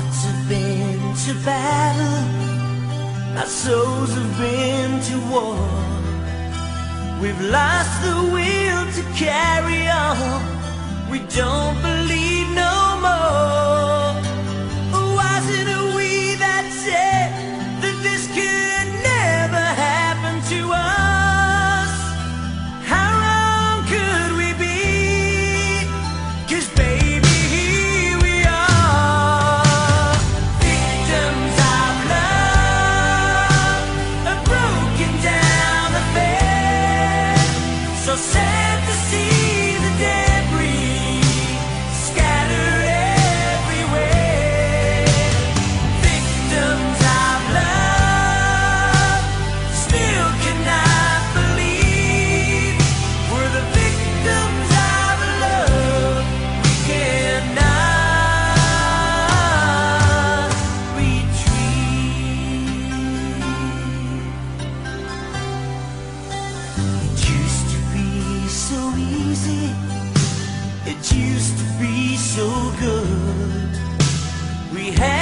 hearts have been to battle, our souls have been to war. We've lost the will to carry on. We don't believe. easy. It used to be so good. We had